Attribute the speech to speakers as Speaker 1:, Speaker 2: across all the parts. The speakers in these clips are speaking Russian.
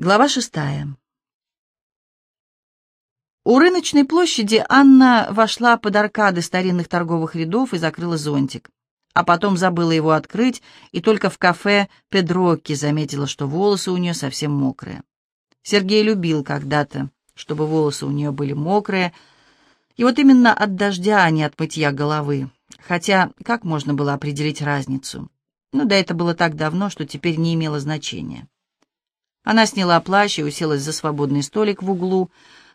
Speaker 1: Глава шестая. У рыночной площади Анна вошла под аркады старинных торговых рядов и закрыла зонтик. А потом забыла его открыть, и только в кафе Педрокки заметила, что волосы у нее совсем мокрые. Сергей любил когда-то, чтобы волосы у нее были мокрые, и вот именно от дождя, а не от мытья головы. Хотя, как можно было определить разницу? Ну да, это было так давно, что теперь не имело значения. Она сняла плащ и уселась за свободный столик в углу,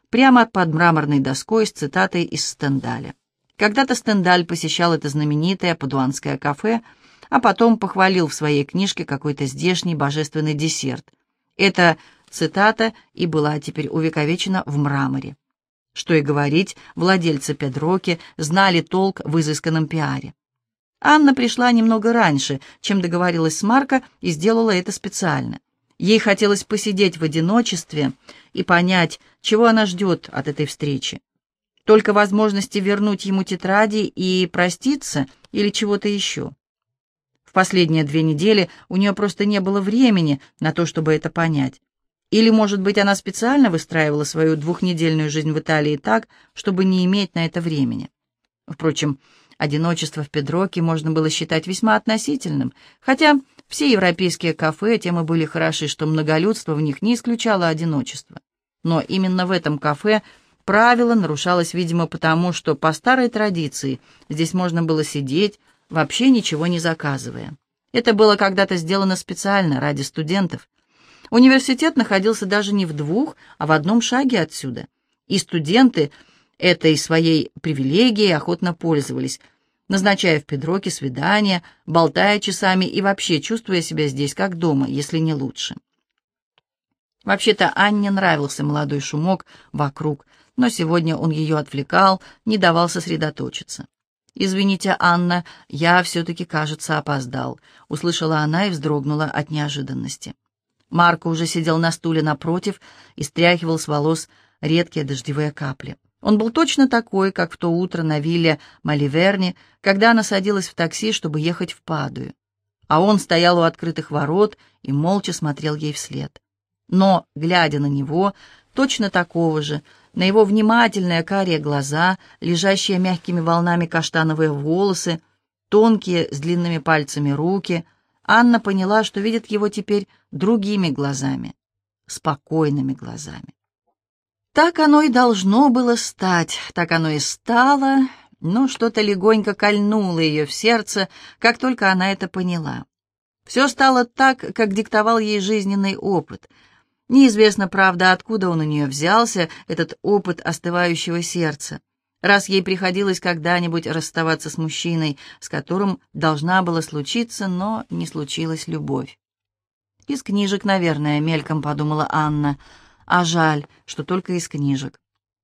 Speaker 1: прямо под мраморной доской с цитатой из Стендаля. Когда-то Стендаль посещал это знаменитое падуанское кафе, а потом похвалил в своей книжке какой-то здешний божественный десерт. Эта цитата и была теперь увековечена в мраморе. Что и говорить, владельцы Педроки знали толк в изысканном пиаре. Анна пришла немного раньше, чем договорилась с Марко, и сделала это специально. Ей хотелось посидеть в одиночестве и понять, чего она ждет от этой встречи. Только возможности вернуть ему тетради и проститься или чего-то еще. В последние две недели у нее просто не было времени на то, чтобы это понять. Или, может быть, она специально выстраивала свою двухнедельную жизнь в Италии так, чтобы не иметь на это времени. Впрочем, одиночество в Педроке можно было считать весьма относительным, хотя все европейские кафе тем и были хороши, что многолюдство в них не исключало одиночество. Но именно в этом кафе правило нарушалось, видимо, потому, что по старой традиции здесь можно было сидеть, вообще ничего не заказывая. Это было когда-то сделано специально ради студентов. Университет находился даже не в двух, а в одном шаге отсюда. И студенты этой своей привилегией охотно пользовались, назначая в Педроке свидания, болтая часами и вообще чувствуя себя здесь как дома, если не лучше. Вообще-то Анне нравился молодой шумок вокруг, но сегодня он ее отвлекал, не давал сосредоточиться. «Извините, Анна, я все-таки, кажется, опоздал», — услышала она и вздрогнула от неожиданности. Марко уже сидел на стуле напротив и стряхивал с волос редкие дождевые капли. Он был точно такой, как в то утро на вилле Маливерни, когда она садилась в такси, чтобы ехать в Падую. А он стоял у открытых ворот и молча смотрел ей вслед. Но, глядя на него, точно такого же, на его внимательные карие глаза, лежащие мягкими волнами каштановые волосы, тонкие с длинными пальцами руки, Анна поняла, что видит его теперь другими глазами, спокойными глазами. Так оно и должно было стать, так оно и стало, но что-то легонько кольнуло ее в сердце, как только она это поняла. Все стало так, как диктовал ей жизненный опыт. Неизвестно, правда, откуда он у нее взялся, этот опыт остывающего сердца, раз ей приходилось когда-нибудь расставаться с мужчиной, с которым должна была случиться, но не случилась любовь. Из книжек, наверное, мельком подумала Анна — а жаль, что только из книжек.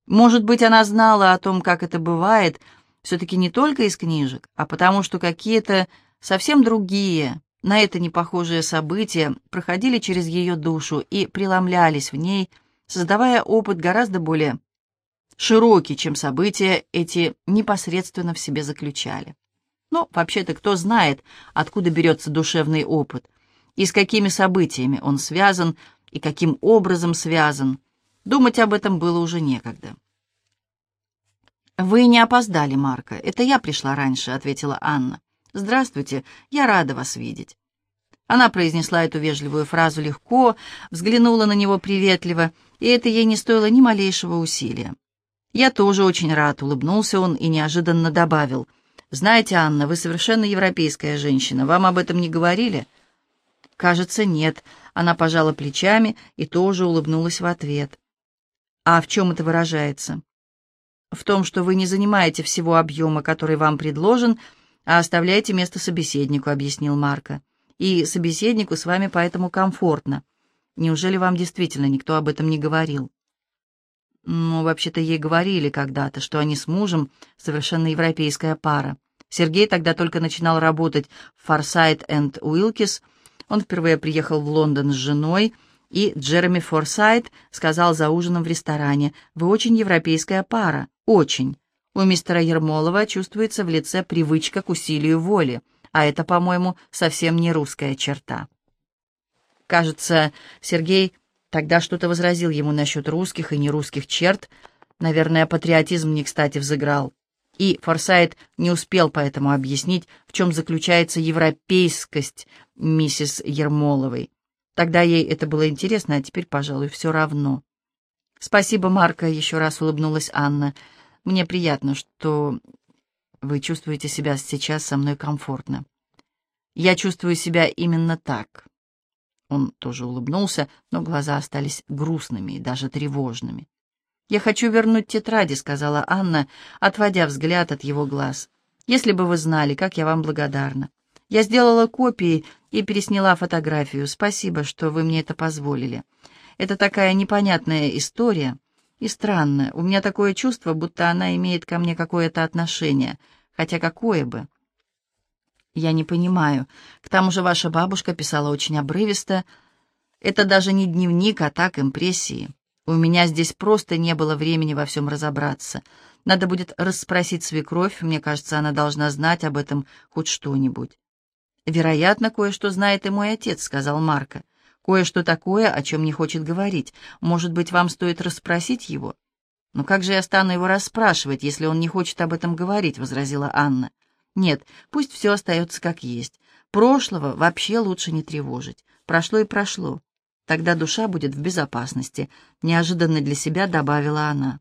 Speaker 1: Может быть, она знала о том, как это бывает, все-таки не только из книжек, а потому что какие-то совсем другие, на это не похожие события проходили через ее душу и преломлялись в ней, создавая опыт гораздо более широкий, чем события эти непосредственно в себе заключали. Но вообще-то кто знает, откуда берется душевный опыт и с какими событиями он связан, и каким образом связан. Думать об этом было уже некогда. «Вы не опоздали, Марка. Это я пришла раньше», — ответила Анна. «Здравствуйте, я рада вас видеть». Она произнесла эту вежливую фразу легко, взглянула на него приветливо, и это ей не стоило ни малейшего усилия. «Я тоже очень рад», — улыбнулся он и неожиданно добавил. «Знаете, Анна, вы совершенно европейская женщина. Вам об этом не говорили?» «Кажется, нет», она пожала плечами и тоже улыбнулась в ответ. «А в чем это выражается?» «В том, что вы не занимаете всего объема, который вам предложен, а оставляете место собеседнику», — объяснил Марко. «И собеседнику с вами поэтому комфортно. Неужели вам действительно никто об этом не говорил?» «Ну, вообще-то ей говорили когда-то, что они с мужем совершенно европейская пара. Сергей тогда только начинал работать в Форсайт энд Уилкис — он впервые приехал в Лондон с женой, и Джереми Форсайт сказал за ужином в ресторане, «Вы очень европейская пара, очень. У мистера Ермолова чувствуется в лице привычка к усилию воли, а это, по-моему, совсем не русская черта». Кажется, Сергей Тогда что-то возразил ему насчет русских и нерусских черт. Наверное, патриотизм не кстати взыграл. И Форсайт не успел поэтому объяснить, в чем заключается европейскость миссис Ермоловой. Тогда ей это было интересно, а теперь, пожалуй, все равно. «Спасибо, Марка», — еще раз улыбнулась Анна. «Мне приятно, что вы чувствуете себя сейчас со мной комфортно. Я чувствую себя именно так». Он тоже улыбнулся, но глаза остались грустными и даже тревожными. «Я хочу вернуть тетради», — сказала Анна, отводя взгляд от его глаз. «Если бы вы знали, как я вам благодарна. Я сделала копии и пересняла фотографию. Спасибо, что вы мне это позволили. Это такая непонятная история. И странно, у меня такое чувство, будто она имеет ко мне какое-то отношение. Хотя какое бы?» Я не понимаю. К тому же ваша бабушка писала очень обрывисто. Это даже не дневник, а так импрессии. У меня здесь просто не было времени во всем разобраться. Надо будет расспросить свекровь, мне кажется, она должна знать об этом хоть что-нибудь. «Вероятно, кое-что знает и мой отец», — сказал Марко. «Кое-что такое, о чем не хочет говорить. Может быть, вам стоит расспросить его?» «Но как же я стану его расспрашивать, если он не хочет об этом говорить?» — возразила Анна. Нет, пусть все остается как есть. Прошлого вообще лучше не тревожить. Прошло и прошло. Тогда душа будет в безопасности, неожиданно для себя добавила она.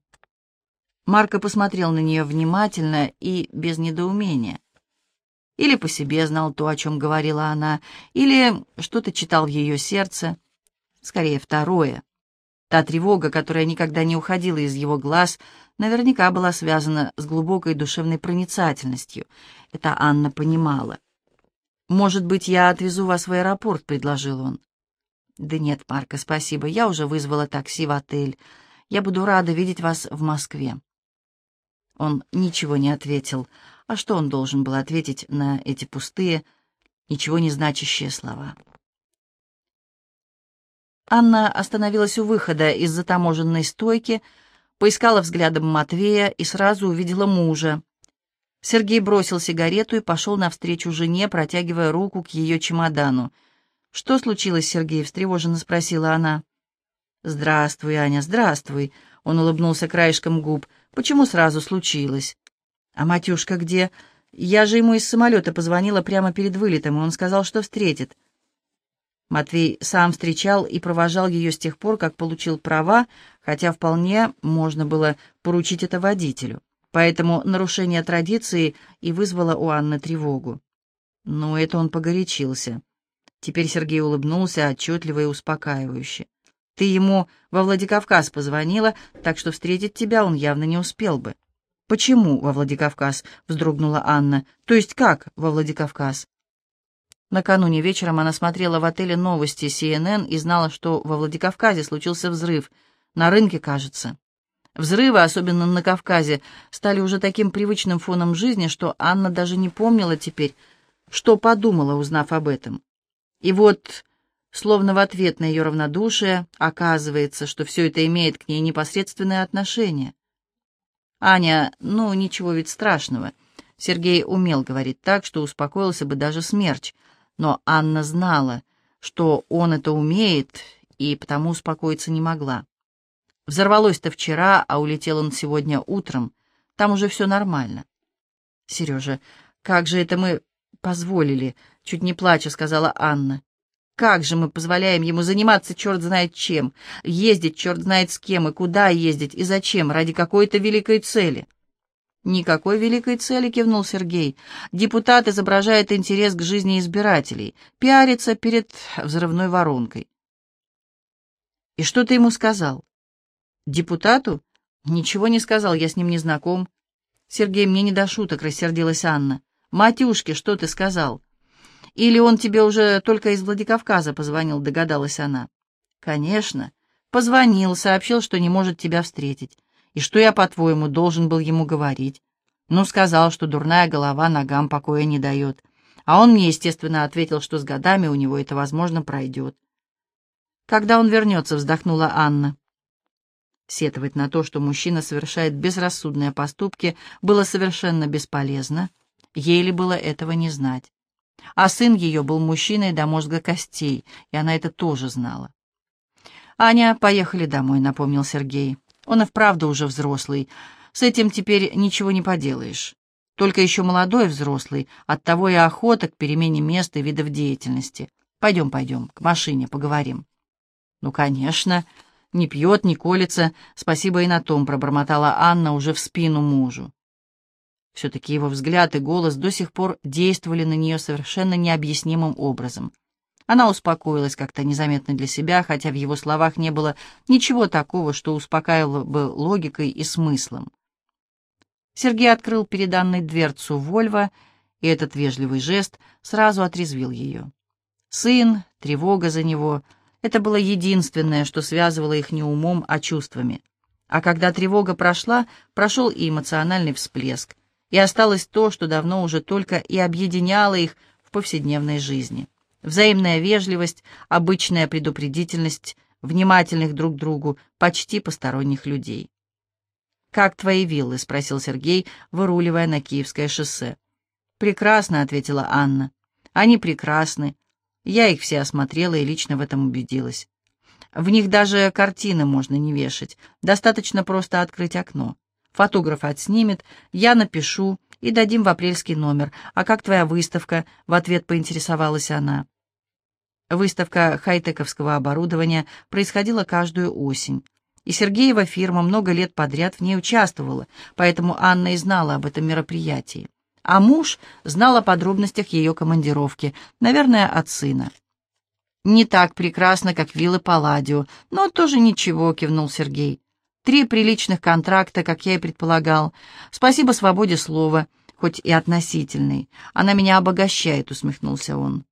Speaker 1: Марко посмотрел на нее внимательно и без недоумения. Или по себе знал то, о чем говорила она, или что-то читал в ее сердце. Скорее, второе. Та тревога, которая никогда не уходила из его глаз, наверняка была связана с глубокой душевной проницательностью. Это Анна понимала. «Может быть, я отвезу вас в аэропорт», — предложил он. «Да нет, Марка, спасибо. Я уже вызвала такси в отель. Я буду рада видеть вас в Москве». Он ничего не ответил. А что он должен был ответить на эти пустые, ничего не значащие слова? Анна остановилась у выхода из-за таможенной стойки, поискала взглядом Матвея и сразу увидела мужа. Сергей бросил сигарету и пошел навстречу жене, протягивая руку к ее чемодану. «Что случилось, Сергей?» — встревоженно спросила она. «Здравствуй, Аня, здравствуй!» — он улыбнулся краешком губ. «Почему сразу случилось?» «А Матюшка где?» «Я же ему из самолета позвонила прямо перед вылетом, и он сказал, что встретит». Матвей сам встречал и провожал ее с тех пор, как получил права, хотя вполне можно было поручить это водителю. Поэтому нарушение традиции и вызвало у Анны тревогу. Но это он погорячился. Теперь Сергей улыбнулся отчетливо и успокаивающе. «Ты ему во Владикавказ позвонила, так что встретить тебя он явно не успел бы». «Почему во Владикавказ?» — вздрогнула Анна. «То есть как во Владикавказ?» Накануне вечером она смотрела в отеле новости CNN и знала, что во Владикавказе случился взрыв. На рынке, кажется. Взрывы, особенно на Кавказе, стали уже таким привычным фоном жизни, что Анна даже не помнила теперь, что подумала, узнав об этом. И вот, словно в ответ на ее равнодушие, оказывается, что все это имеет к ней непосредственное отношение. «Аня, ну, ничего ведь страшного». Сергей умел говорить так, что успокоился бы даже смерч — но Анна знала, что он это умеет, и потому успокоиться не могла. Взорвалось-то вчера, а улетел он сегодня утром. Там уже все нормально. Сережа, как же это мы позволили? Чуть не плача, сказала Анна. Как же мы позволяем ему заниматься черт знает чем, ездить черт знает с кем и куда ездить и зачем, ради какой-то великой цели? «Никакой великой цели», — кивнул Сергей. «Депутат изображает интерес к жизни избирателей, пиарится перед взрывной воронкой». «И что ты ему сказал?» «Депутату?» «Ничего не сказал, я с ним не знаком». «Сергей, мне не до шуток», — рассердилась Анна. «Матюшке, что ты сказал?» «Или он тебе уже только из Владикавказа позвонил», — догадалась она. «Конечно. Позвонил, сообщил, что не может тебя встретить. И что я, по-твоему, должен был ему говорить? Ну, сказал, что дурная голова ногам покоя не дает. А он мне, естественно, ответил, что с годами у него это, возможно, пройдет. «Когда он вернется?» — вздохнула Анна. Сетовать на то, что мужчина совершает безрассудные поступки, было совершенно бесполезно. Ей ли было этого не знать. А сын ее был мужчиной до мозга костей, и она это тоже знала. «Аня, поехали домой», — напомнил Сергей. «Он и вправду уже взрослый. С этим теперь ничего не поделаешь. Только еще молодой взрослый, оттого и охота к перемене места и видов деятельности. Пойдем, пойдем, к машине поговорим». «Ну, конечно. Не пьет, не колется. Спасибо и на том», — пробормотала Анна уже в спину мужу. Все-таки его взгляд и голос до сих пор действовали на нее совершенно необъяснимым образом. Она успокоилась как-то незаметно для себя, хотя в его словах не было ничего такого, что успокаивало бы логикой и смыслом. Сергей открыл перед Анной дверцу Вольво, и этот вежливый жест сразу отрезвил ее. Сын, тревога за него — это было единственное, что связывало их не умом, а чувствами. А когда тревога прошла, прошел и эмоциональный всплеск, и осталось то, что давно уже только и объединяло их в повседневной жизни — Взаимная вежливость, обычная предупредительность внимательных друг другу, почти посторонних людей. «Как твои виллы?» — спросил Сергей, выруливая на Киевское шоссе. «Прекрасно», — ответила Анна. «Они прекрасны. Я их все осмотрела и лично в этом убедилась. В них даже картины можно не вешать. Достаточно просто открыть окно. Фотограф отснимет, я напишу, и дадим в апрельский номер. А как твоя выставка?» — в ответ поинтересовалась она. Выставка хай-тековского оборудования происходила каждую осень. И Сергеева фирма много лет подряд в ней участвовала, поэтому Анна и знала об этом мероприятии. А муж знал о подробностях ее командировки, наверное, от сына. «Не так прекрасно, как виллы Палладио, но тоже ничего», — кивнул Сергей. Три приличных контракта, как я и предполагал. Спасибо свободе слова, хоть и относительной. Она меня обогащает, усмехнулся он.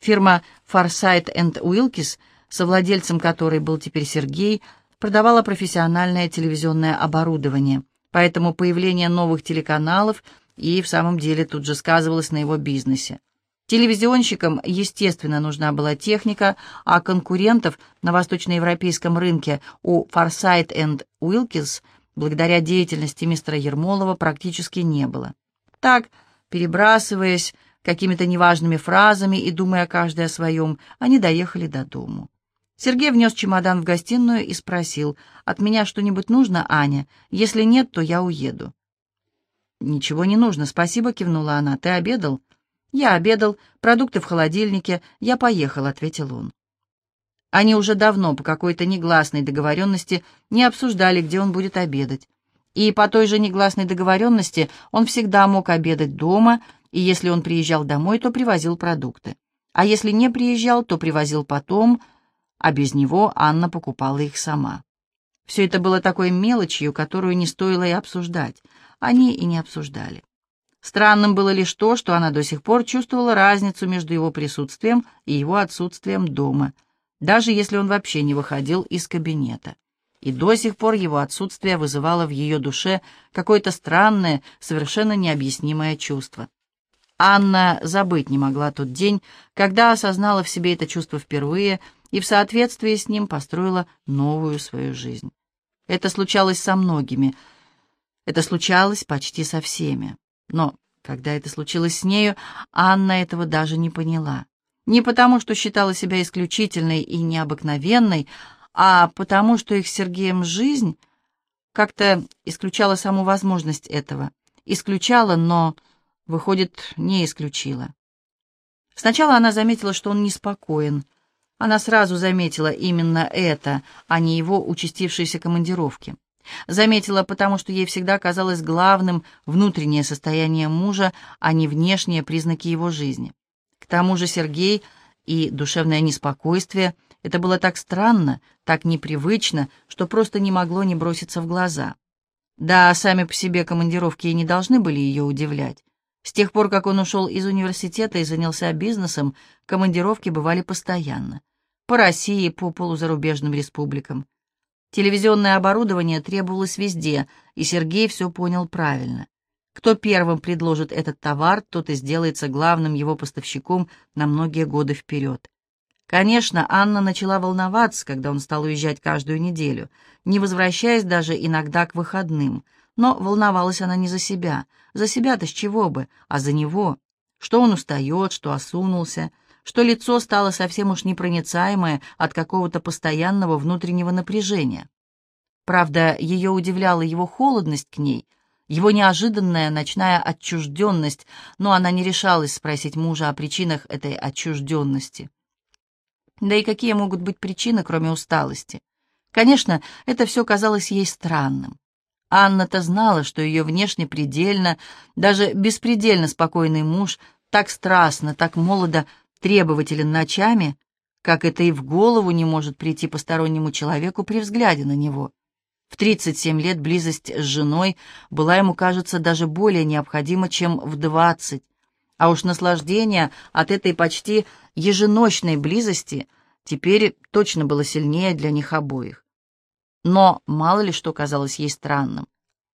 Speaker 1: Фирма Farsight Wilkes, совладельцем которой был теперь Сергей, продавала профессиональное телевизионное оборудование, поэтому появление новых телеканалов и в самом деле тут же сказывалось на его бизнесе. Телевизионщикам, естественно, нужна была техника, а конкурентов на восточноевропейском рынке у Farsight and Wilkins благодаря деятельности мистера Ермолова практически не было. Так, перебрасываясь какими-то неважными фразами и думая каждый о своем, они доехали до дому. Сергей внес чемодан в гостиную и спросил, «От меня что-нибудь нужно, Аня? Если нет, то я уеду». «Ничего не нужно, спасибо», — кивнула она. «Ты обедал?» «Я обедал, продукты в холодильнике, я поехал», — ответил он. Они уже давно по какой-то негласной договоренности не обсуждали, где он будет обедать. И по той же негласной договоренности он всегда мог обедать дома, и если он приезжал домой, то привозил продукты. А если не приезжал, то привозил потом, а без него Анна покупала их сама. Все это было такой мелочью, которую не стоило и обсуждать. Они и не обсуждали. Странным было лишь то, что она до сих пор чувствовала разницу между его присутствием и его отсутствием дома, даже если он вообще не выходил из кабинета. И до сих пор его отсутствие вызывало в ее душе какое-то странное, совершенно необъяснимое чувство. Анна забыть не могла тот день, когда осознала в себе это чувство впервые и в соответствии с ним построила новую свою жизнь. Это случалось со многими, это случалось почти со всеми. Но когда это случилось с нею, Анна этого даже не поняла. Не потому, что считала себя исключительной и необыкновенной, а потому, что их с Сергеем жизнь как-то исключала саму возможность этого. Исключала, но, выходит, не исключила. Сначала она заметила, что он неспокоен. Она сразу заметила именно это, а не его участившиеся командировки. Заметила, потому что ей всегда казалось главным внутреннее состояние мужа, а не внешние признаки его жизни. К тому же Сергей и душевное неспокойствие — это было так странно, так непривычно, что просто не могло не броситься в глаза. Да, сами по себе командировки и не должны были ее удивлять. С тех пор, как он ушел из университета и занялся бизнесом, командировки бывали постоянно. По России, по полузарубежным республикам. Телевизионное оборудование требовалось везде, и Сергей все понял правильно. Кто первым предложит этот товар, тот и сделается главным его поставщиком на многие годы вперед. Конечно, Анна начала волноваться, когда он стал уезжать каждую неделю, не возвращаясь даже иногда к выходным. Но волновалась она не за себя. За себя-то с чего бы, а за него. Что он устает, что осунулся, что лицо стало совсем уж непроницаемое от какого-то постоянного внутреннего напряжения. Правда, ее удивляла его холодность к ней, его неожиданная ночная отчужденность, но она не решалась спросить мужа о причинах этой отчужденности. Да и какие могут быть причины, кроме усталости? Конечно, это все казалось ей странным. Анна-то знала, что ее внешне предельно, даже беспредельно спокойный муж так страстно, так молодо требователен ночами, как это и в голову не может прийти постороннему человеку при взгляде на него. В 37 лет близость с женой была ему, кажется, даже более необходима, чем в 20, а уж наслаждение от этой почти еженочной близости теперь точно было сильнее для них обоих. Но мало ли что казалось ей странным.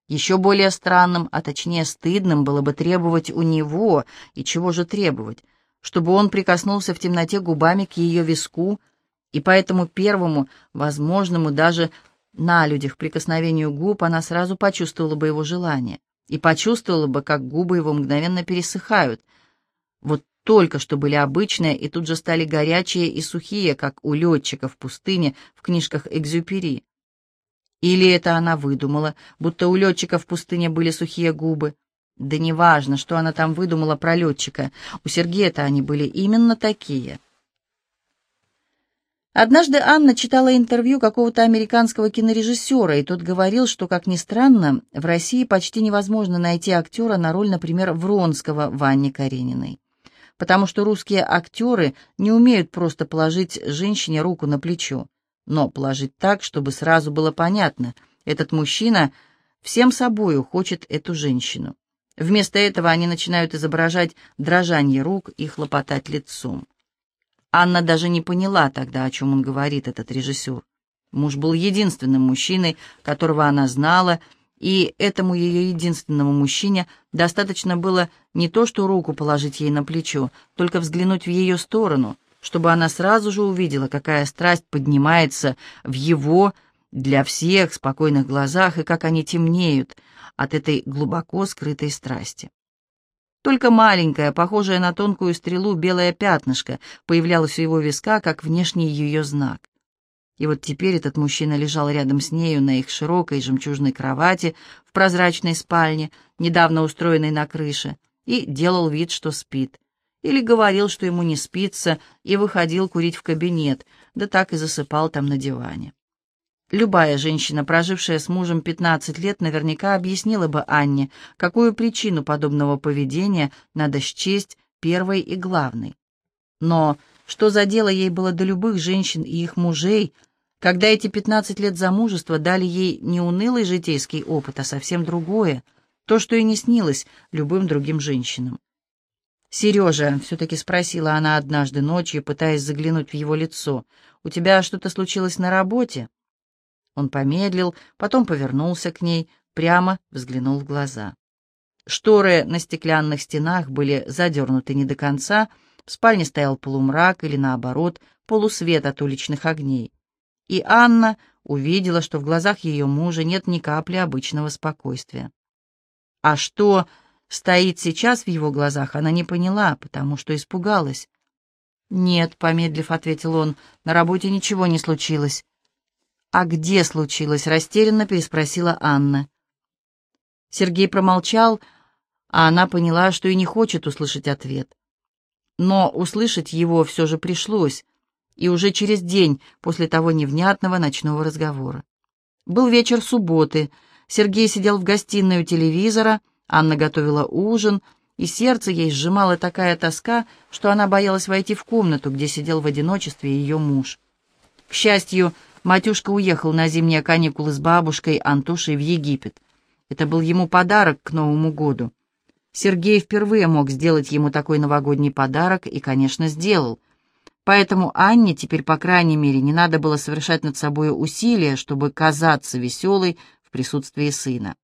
Speaker 1: Еще более странным, а точнее стыдным было бы требовать у него, и чего же требовать, чтобы он прикоснулся в темноте губами к ее виску, и по этому первому, возможному даже на людях прикосновению губ она сразу почувствовала бы его желание, и почувствовала бы, как губы его мгновенно пересыхают. Вот только что были обычные, и тут же стали горячие и сухие, как у летчика в пустыне в книжках Экзюпери. Или это она выдумала, будто у летчика в пустыне были сухие губы. Да неважно, что она там выдумала про летчика. У Сергея-то они были именно такие. Однажды Анна читала интервью какого-то американского кинорежиссера, и тот говорил, что, как ни странно, в России почти невозможно найти актера на роль, например, Вронского в Анне Карениной. Потому что русские актеры не умеют просто положить женщине руку на плечо но положить так, чтобы сразу было понятно, этот мужчина всем собою хочет эту женщину. Вместо этого они начинают изображать дрожание рук и хлопотать лицом. Анна даже не поняла тогда, о чем он говорит, этот режиссер. Муж был единственным мужчиной, которого она знала, и этому ее единственному мужчине достаточно было не то, что руку положить ей на плечо, только взглянуть в ее сторону — чтобы она сразу же увидела, какая страсть поднимается в его для всех спокойных глазах и как они темнеют от этой глубоко скрытой страсти. Только маленькое, похожее на тонкую стрелу, белое пятнышко появлялось у его виска, как внешний ее знак. И вот теперь этот мужчина лежал рядом с нею на их широкой жемчужной кровати в прозрачной спальне, недавно устроенной на крыше, и делал вид, что спит или говорил, что ему не спится, и выходил курить в кабинет, да так и засыпал там на диване. Любая женщина, прожившая с мужем 15 лет, наверняка объяснила бы Анне, какую причину подобного поведения надо счесть первой и главной. Но что за дело ей было до любых женщин и их мужей, когда эти 15 лет замужества дали ей не унылый житейский опыт, а совсем другое, то, что и не снилось любым другим женщинам. «Сережа», — все-таки спросила она однажды ночью, пытаясь заглянуть в его лицо, — «у тебя что-то случилось на работе?» Он помедлил, потом повернулся к ней, прямо взглянул в глаза. Шторы на стеклянных стенах были задернуты не до конца, в спальне стоял полумрак или, наоборот, полусвет от уличных огней. И Анна увидела, что в глазах ее мужа нет ни капли обычного спокойствия. «А что...» стоит сейчас в его глазах, она не поняла, потому что испугалась. «Нет», — помедлив, ответил он, — «на работе ничего не случилось». «А где случилось?» — растерянно переспросила Анна. Сергей промолчал, а она поняла, что и не хочет услышать ответ. Но услышать его все же пришлось, и уже через день после того невнятного ночного разговора. Был вечер субботы, Сергей сидел в гостиной у телевизора, Анна готовила ужин, и сердце ей сжимала такая тоска, что она боялась войти в комнату, где сидел в одиночестве ее муж. К счастью, Матюшка уехал на зимние каникулы с бабушкой Антошей в Египет. Это был ему подарок к Новому году. Сергей впервые мог сделать ему такой новогодний подарок и, конечно, сделал. Поэтому Анне теперь, по крайней мере, не надо было совершать над собой усилия, чтобы казаться веселой в присутствии сына.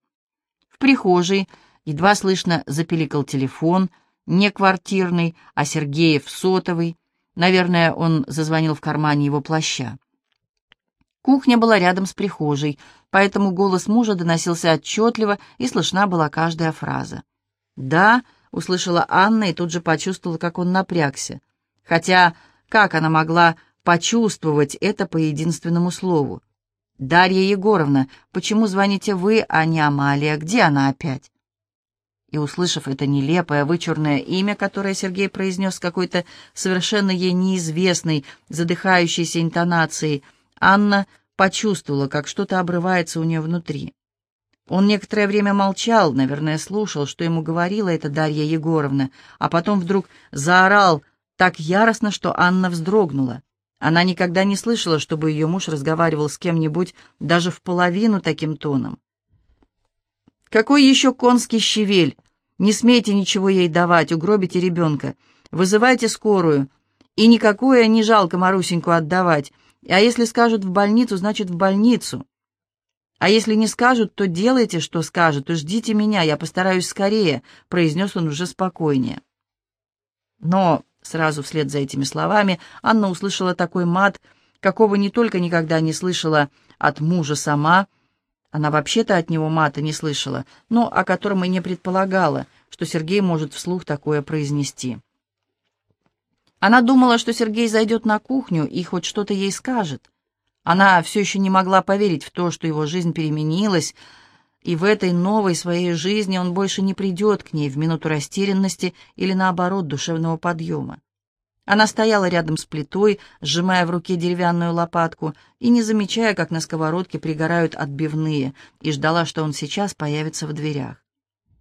Speaker 1: В прихожей Едва слышно запеликал телефон, не квартирный, а Сергеев сотовый. Наверное, он зазвонил в кармане его плаща. Кухня была рядом с прихожей, поэтому голос мужа доносился отчетливо, и слышна была каждая фраза. «Да», — услышала Анна и тут же почувствовала, как он напрягся. Хотя как она могла почувствовать это по единственному слову? «Дарья Егоровна, почему звоните вы, а не Амалия? Где она опять?» И, услышав это нелепое, вычурное имя, которое Сергей произнес какой-то совершенно ей неизвестной, задыхающейся интонацией, Анна почувствовала, как что-то обрывается у нее внутри. Он некоторое время молчал, наверное, слушал, что ему говорила эта Дарья Егоровна, а потом вдруг заорал так яростно, что Анна вздрогнула. Она никогда не слышала, чтобы ее муж разговаривал с кем-нибудь даже в половину таким тоном. «Какой еще конский щавель? Не смейте ничего ей давать, угробите ребенка. Вызывайте скорую. И никакое не жалко Марусеньку отдавать. А если скажут в больницу, значит в больницу. А если не скажут, то делайте, что скажут, и ждите меня, я постараюсь скорее», — произнес он уже спокойнее. Но сразу вслед за этими словами Анна услышала такой мат, какого не только никогда не слышала от мужа сама, она вообще-то от него мата не слышала, но о котором и не предполагала, что Сергей может вслух такое произнести. Она думала, что Сергей зайдет на кухню и хоть что-то ей скажет. Она все еще не могла поверить в то, что его жизнь переменилась, и в этой новой своей жизни он больше не придет к ней в минуту растерянности или, наоборот, душевного подъема. Она стояла рядом с плитой, сжимая в руке деревянную лопатку и не замечая, как на сковородке пригорают отбивные, и ждала, что он сейчас появится в дверях.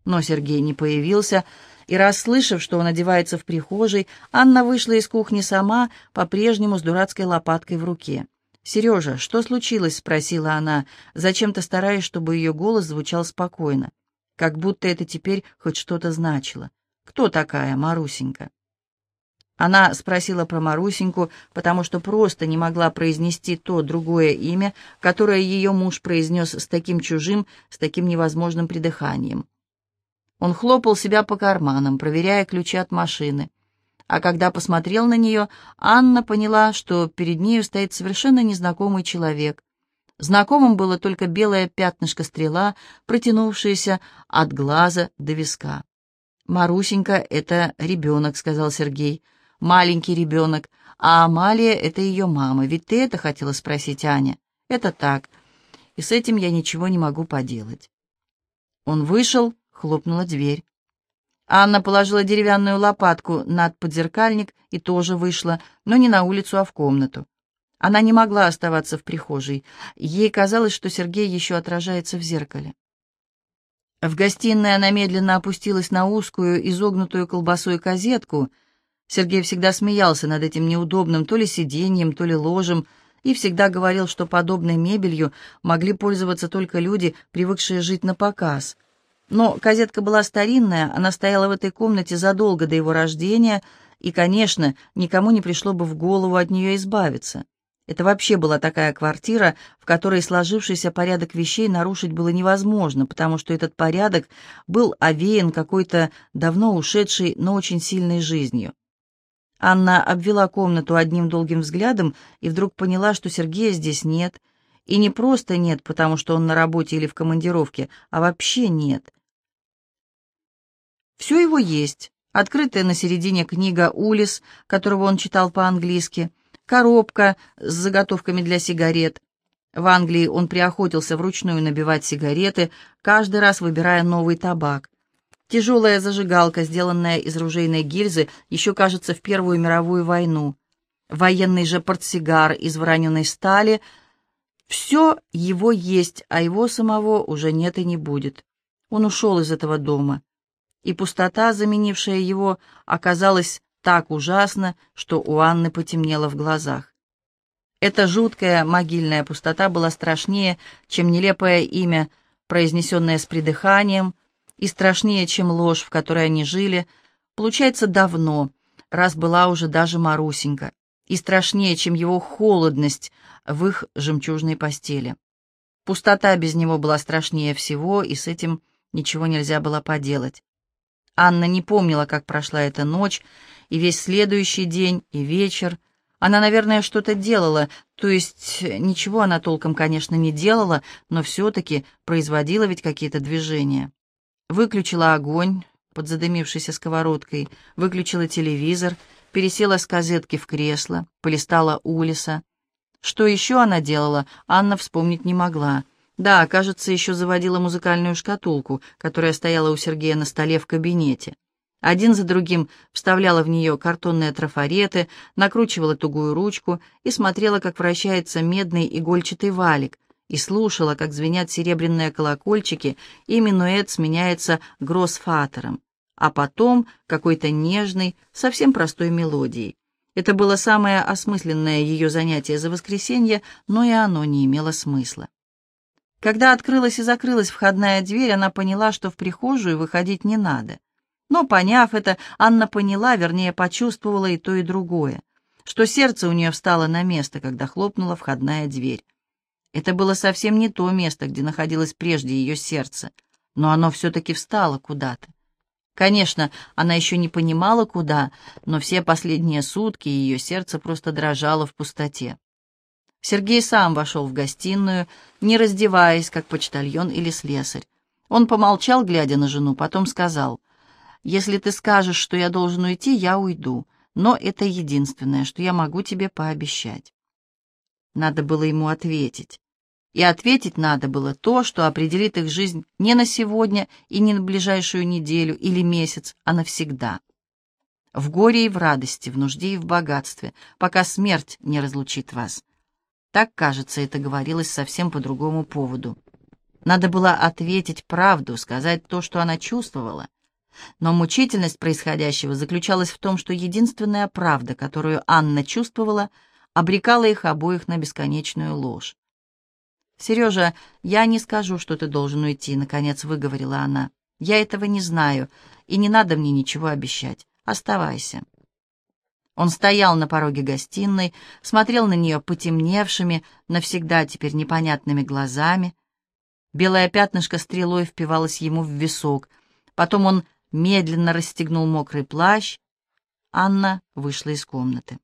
Speaker 1: Но Сергей не появился, и, расслышав, что он одевается в прихожей, Анна вышла из кухни сама, по-прежнему с дурацкой лопаткой в руке. «Сережа, что случилось?» — спросила она, зачем-то стараясь, чтобы ее голос звучал спокойно, как будто это теперь хоть что-то значило. «Кто такая Марусенька?» Она спросила про Марусеньку, потому что просто не могла произнести то другое имя, которое ее муж произнес с таким чужим, с таким невозможным придыханием. Он хлопал себя по карманам, проверяя ключи от машины. А когда посмотрел на нее, Анна поняла, что перед нею стоит совершенно незнакомый человек. Знакомым было только белое пятнышко стрела, протянувшееся от глаза до виска. «Марусенька — это ребенок», — сказал Сергей. «Маленький ребенок. А Амалия — это ее мама. Ведь ты это хотела спросить, Аня?» «Это так. И с этим я ничего не могу поделать». Он вышел, хлопнула дверь. Анна положила деревянную лопатку над подзеркальник и тоже вышла, но не на улицу, а в комнату. Она не могла оставаться в прихожей. Ей казалось, что Сергей еще отражается в зеркале. В гостиной она медленно опустилась на узкую, изогнутую колбасой козетку. Сергей всегда смеялся над этим неудобным то ли сиденьем, то ли ложем, и всегда говорил, что подобной мебелью могли пользоваться только люди, привыкшие жить на показ — но козетка была старинная, она стояла в этой комнате задолго до его рождения, и, конечно, никому не пришло бы в голову от нее избавиться. Это вообще была такая квартира, в которой сложившийся порядок вещей нарушить было невозможно, потому что этот порядок был овеян какой-то давно ушедшей, но очень сильной жизнью. Анна обвела комнату одним долгим взглядом и вдруг поняла, что Сергея здесь нет. И не просто нет, потому что он на работе или в командировке, а вообще нет. Все его есть. Открытая на середине книга «Улис», которого он читал по-английски, коробка с заготовками для сигарет. В Англии он приохотился вручную набивать сигареты, каждый раз выбирая новый табак. Тяжелая зажигалка, сделанная из ружейной гильзы, еще, кажется, в Первую мировую войну. Военный же портсигар из вороненой стали. Все его есть, а его самого уже нет и не будет. Он ушел из этого дома и пустота, заменившая его, оказалась так ужасна, что у Анны потемнело в глазах. Эта жуткая могильная пустота была страшнее, чем нелепое имя, произнесенное с придыханием, и страшнее, чем ложь, в которой они жили, получается, давно, раз была уже даже Марусенька, и страшнее, чем его холодность в их жемчужной постели. Пустота без него была страшнее всего, и с этим ничего нельзя было поделать. Анна не помнила, как прошла эта ночь, и весь следующий день, и вечер. Она, наверное, что-то делала, то есть ничего она толком, конечно, не делала, но все-таки производила ведь какие-то движения. Выключила огонь под задымившейся сковородкой, выключила телевизор, пересела с козетки в кресло, полистала Улиса. Что еще она делала, Анна вспомнить не могла. Да, кажется, еще заводила музыкальную шкатулку, которая стояла у Сергея на столе в кабинете. Один за другим вставляла в нее картонные трафареты, накручивала тугую ручку и смотрела, как вращается медный игольчатый валик, и слушала, как звенят серебряные колокольчики, и минуэт сменяется гроссфатером, а потом какой-то нежной, совсем простой мелодией. Это было самое осмысленное ее занятие за воскресенье, но и оно не имело смысла. Когда открылась и закрылась входная дверь, она поняла, что в прихожую выходить не надо. Но, поняв это, Анна поняла, вернее, почувствовала и то, и другое, что сердце у нее встало на место, когда хлопнула входная дверь. Это было совсем не то место, где находилось прежде ее сердце, но оно все-таки встало куда-то. Конечно, она еще не понимала, куда, но все последние сутки ее сердце просто дрожало в пустоте. Сергей сам вошел в гостиную, не раздеваясь, как почтальон или слесарь. Он помолчал, глядя на жену, потом сказал — если ты скажешь, что я должен уйти, я уйду. Но это единственное, что я могу тебе пообещать. Надо было ему ответить. И ответить надо было то, что определит их жизнь не на сегодня и не на ближайшую неделю или месяц, а навсегда. В горе и в радости, в нужде и в богатстве, пока смерть не разлучит вас. Так, кажется, это говорилось совсем по другому поводу. Надо было ответить правду, сказать то, что она чувствовала. Но мучительность происходящего заключалась в том, что единственная правда, которую Анна чувствовала, обрекала их обоих на бесконечную ложь. «Сережа, я не скажу, что ты должен уйти», — наконец выговорила она. «Я этого не знаю, и не надо мне ничего обещать. Оставайся». Он стоял на пороге гостиной, смотрел на нее потемневшими, навсегда теперь непонятными глазами. Белое пятнышко стрелой впивалось ему в висок. Потом он медленно расстегнул мокрый плащ. Анна вышла из комнаты.